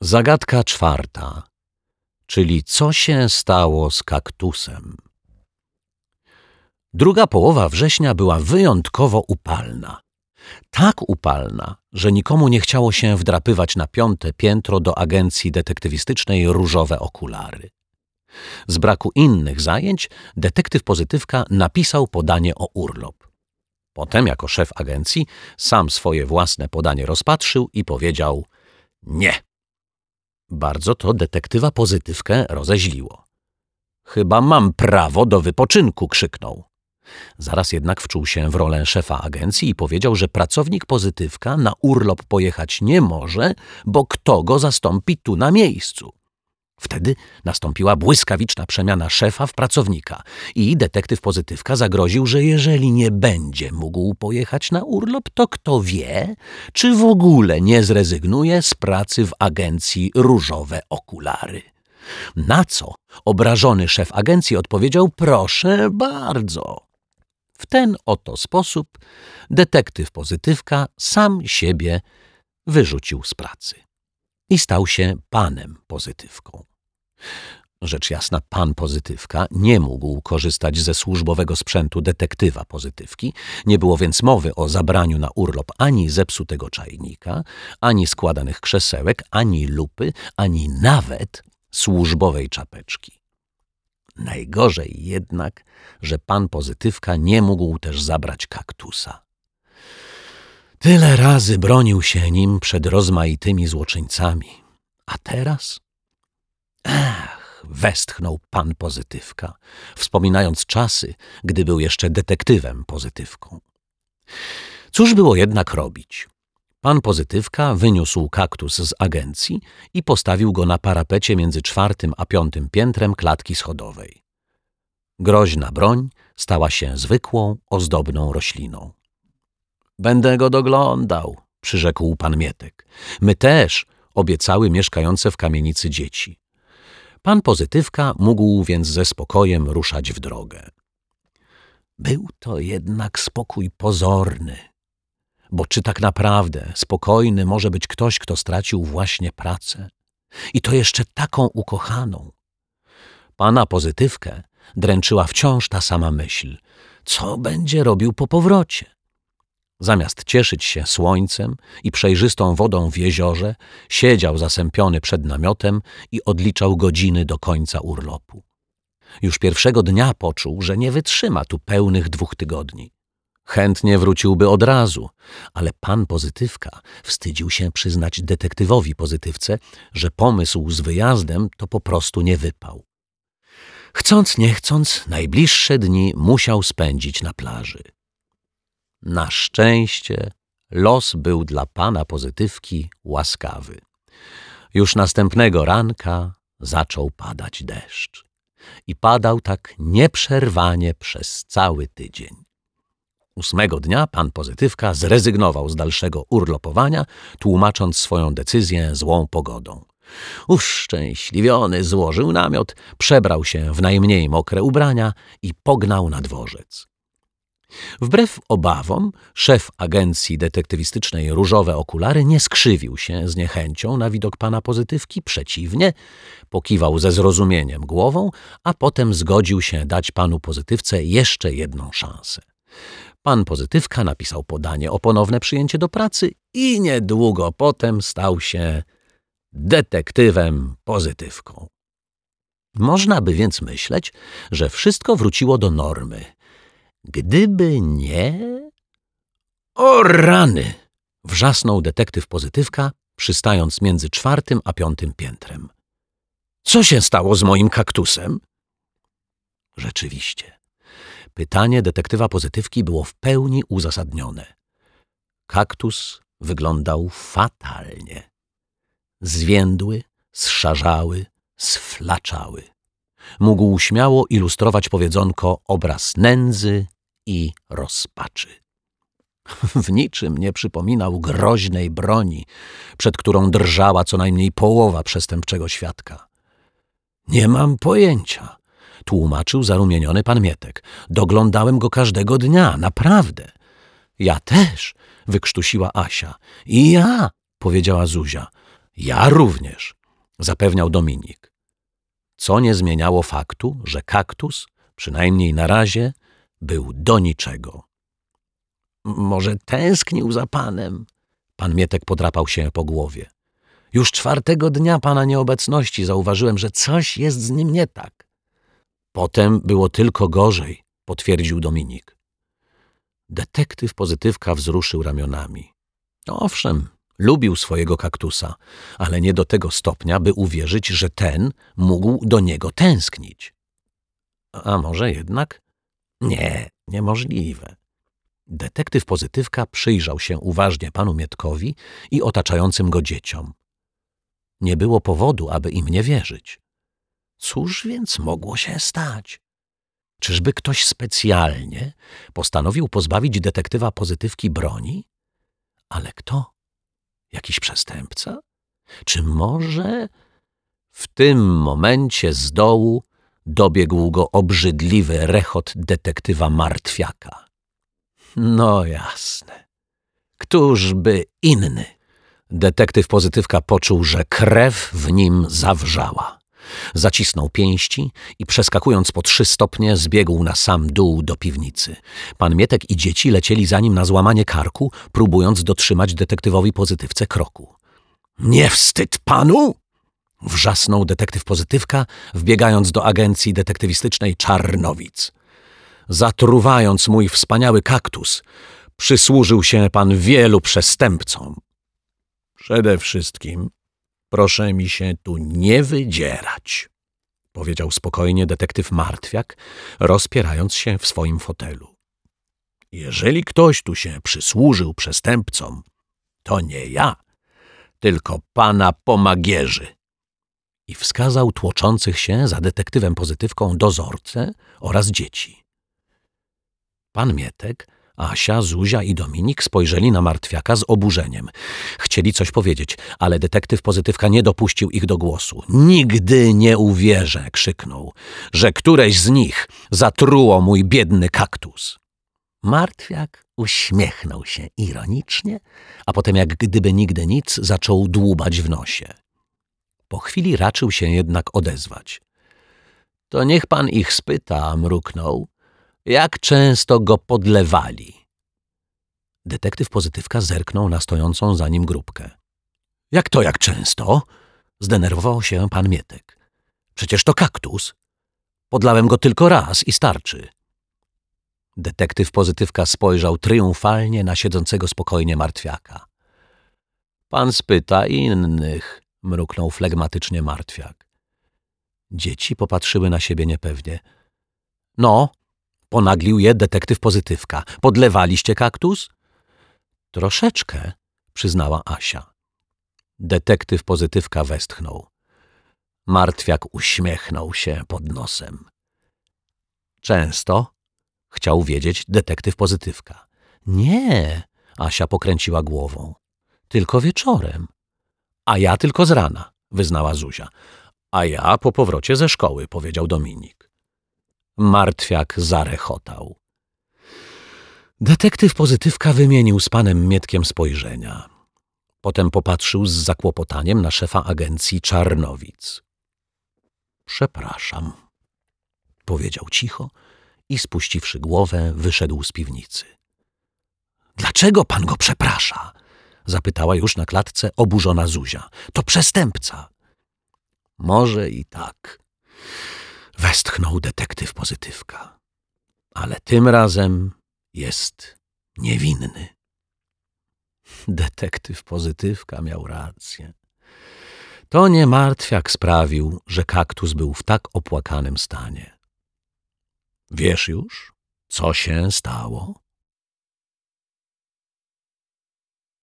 Zagadka czwarta, czyli co się stało z kaktusem. Druga połowa września była wyjątkowo upalna. Tak upalna, że nikomu nie chciało się wdrapywać na piąte piętro do agencji detektywistycznej Różowe Okulary. Z braku innych zajęć detektyw pozytywka napisał podanie o urlop. Potem, jako szef agencji, sam swoje własne podanie rozpatrzył i powiedział nie. Bardzo to detektywa pozytywkę rozeźliło. Chyba mam prawo do wypoczynku, krzyknął. Zaraz jednak wczuł się w rolę szefa agencji i powiedział, że pracownik pozytywka na urlop pojechać nie może, bo kto go zastąpi tu na miejscu. Wtedy nastąpiła błyskawiczna przemiana szefa w pracownika i detektyw pozytywka zagroził, że jeżeli nie będzie mógł pojechać na urlop, to kto wie, czy w ogóle nie zrezygnuje z pracy w agencji Różowe Okulary. Na co obrażony szef agencji odpowiedział: Proszę bardzo. W ten oto sposób detektyw pozytywka sam siebie wyrzucił z pracy i stał się panem pozytywką. Rzecz jasna, pan pozytywka nie mógł korzystać ze służbowego sprzętu detektywa pozytywki, nie było więc mowy o zabraniu na urlop ani zepsutego czajnika, ani składanych krzesełek, ani lupy, ani nawet służbowej czapeczki. Najgorzej jednak, że pan pozytywka nie mógł też zabrać kaktusa. Tyle razy bronił się nim przed rozmaitymi złoczyńcami. A teraz? Westchnął pan pozytywka, wspominając czasy, gdy był jeszcze detektywem pozytywką. Cóż było jednak robić? Pan pozytywka wyniósł kaktus z agencji i postawił go na parapecie między czwartym a piątym piętrem klatki schodowej. Groźna broń stała się zwykłą, ozdobną rośliną. Będę go doglądał, przyrzekł pan Mietek. My też, obiecały mieszkające w kamienicy dzieci. Pan pozytywka mógł więc ze spokojem ruszać w drogę. Był to jednak spokój pozorny, bo czy tak naprawdę spokojny może być ktoś, kto stracił właśnie pracę? I to jeszcze taką ukochaną. Pana pozytywkę dręczyła wciąż ta sama myśl. Co będzie robił po powrocie? Zamiast cieszyć się słońcem i przejrzystą wodą w jeziorze, siedział zasępiony przed namiotem i odliczał godziny do końca urlopu. Już pierwszego dnia poczuł, że nie wytrzyma tu pełnych dwóch tygodni. Chętnie wróciłby od razu, ale pan pozytywka wstydził się przyznać detektywowi pozytywce, że pomysł z wyjazdem to po prostu nie wypał. Chcąc nie chcąc, najbliższe dni musiał spędzić na plaży. Na szczęście los był dla pana pozytywki łaskawy. Już następnego ranka zaczął padać deszcz. I padał tak nieprzerwanie przez cały tydzień. Ósmego dnia pan Pozytywka zrezygnował z dalszego urlopowania, tłumacząc swoją decyzję złą pogodą. Uszczęśliwiony złożył namiot, przebrał się w najmniej mokre ubrania i pognał na dworzec. Wbrew obawom, szef agencji detektywistycznej Różowe Okulary nie skrzywił się z niechęcią na widok pana pozytywki, przeciwnie, pokiwał ze zrozumieniem głową, a potem zgodził się dać panu pozytywce jeszcze jedną szansę. Pan pozytywka napisał podanie o ponowne przyjęcie do pracy i niedługo potem stał się detektywem pozytywką. Można by więc myśleć, że wszystko wróciło do normy. Gdyby nie... O rany! Wrzasnął detektyw pozytywka, przystając między czwartym a piątym piętrem. Co się stało z moim kaktusem? Rzeczywiście. Pytanie detektywa pozytywki było w pełni uzasadnione. Kaktus wyglądał fatalnie. Zwiędły, zszarzały, sflaczały. Mógł śmiało ilustrować powiedzonko obraz nędzy i rozpaczy. W niczym nie przypominał groźnej broni, przed którą drżała co najmniej połowa przestępczego świadka. Nie mam pojęcia, tłumaczył zarumieniony pan Mietek. Doglądałem go każdego dnia, naprawdę. Ja też, wykrztusiła Asia. I ja, powiedziała Zuzia. Ja również, zapewniał Dominik. Co nie zmieniało faktu, że kaktus, przynajmniej na razie, był do niczego. Może tęsknił za panem? Pan Mietek podrapał się po głowie. Już czwartego dnia pana nieobecności zauważyłem, że coś jest z nim nie tak. Potem było tylko gorzej, potwierdził Dominik. Detektyw pozytywka wzruszył ramionami. Owszem, lubił swojego kaktusa, ale nie do tego stopnia, by uwierzyć, że ten mógł do niego tęsknić. A może jednak? Nie, niemożliwe. Detektyw pozytywka przyjrzał się uważnie panu Mietkowi i otaczającym go dzieciom. Nie było powodu, aby im nie wierzyć. Cóż więc mogło się stać? Czyżby ktoś specjalnie postanowił pozbawić detektywa pozytywki broni? Ale kto? Jakiś przestępca? Czy może... W tym momencie z dołu dobiegł go obrzydliwy rechot detektywa martwiaka. No jasne. Któż by inny? Detektyw pozytywka poczuł, że krew w nim zawrzała. Zacisnął pięści i przeskakując po trzy stopnie zbiegł na sam dół do piwnicy. Pan Mietek i dzieci lecieli za nim na złamanie karku, próbując dotrzymać detektywowi pozytywce kroku. Nie wstyd panu? Wrzasnął detektyw pozytywka, wbiegając do agencji detektywistycznej Czarnowic. Zatruwając mój wspaniały kaktus, przysłużył się pan wielu przestępcom. Przede wszystkim proszę mi się tu nie wydzierać, powiedział spokojnie detektyw Martwiak, rozpierając się w swoim fotelu. Jeżeli ktoś tu się przysłużył przestępcom, to nie ja, tylko pana pomagierzy. I wskazał tłoczących się za detektywem pozytywką dozorcę oraz dzieci. Pan Mietek Asia, Zuzia i Dominik spojrzeli na martwiaka z oburzeniem. Chcieli coś powiedzieć, ale detektyw pozytywka nie dopuścił ich do głosu. Nigdy nie uwierzę, krzyknął, że któreś z nich zatruło mój biedny kaktus. Martwiak uśmiechnął się ironicznie, a potem jak gdyby nigdy nic zaczął dłubać w nosie. Po chwili raczył się jednak odezwać. To niech pan ich spyta, mruknął jak często go podlewali. Detektyw pozytywka zerknął na stojącą za nim grupkę. Jak to jak często? Zdenerwował się pan Mietek. Przecież to kaktus. Podlałem go tylko raz i starczy. Detektyw pozytywka spojrzał triumfalnie na siedzącego spokojnie martwiaka. Pan spyta innych, mruknął flegmatycznie martwiak. Dzieci popatrzyły na siebie niepewnie. No, Ponaglił je detektyw pozytywka. Podlewaliście kaktus? Troszeczkę, przyznała Asia. Detektyw pozytywka westchnął. Martwiak uśmiechnął się pod nosem. Często? Chciał wiedzieć detektyw pozytywka. Nie, Asia pokręciła głową. Tylko wieczorem. A ja tylko z rana, wyznała Zuzia. A ja po powrocie ze szkoły, powiedział Dominik. Martwiak zarechotał. Detektyw pozytywka wymienił z panem Mietkiem spojrzenia. Potem popatrzył z zakłopotaniem na szefa agencji Czarnowic. Przepraszam, powiedział cicho i spuściwszy głowę, wyszedł z piwnicy. Dlaczego pan go przeprasza? zapytała już na klatce oburzona Zuzia. To przestępca. Może i tak, Westchnął detektyw pozytywka. Ale tym razem jest niewinny. Detektyw pozytywka miał rację. To nie martwiak sprawił, że kaktus był w tak opłakanym stanie. Wiesz już, co się stało?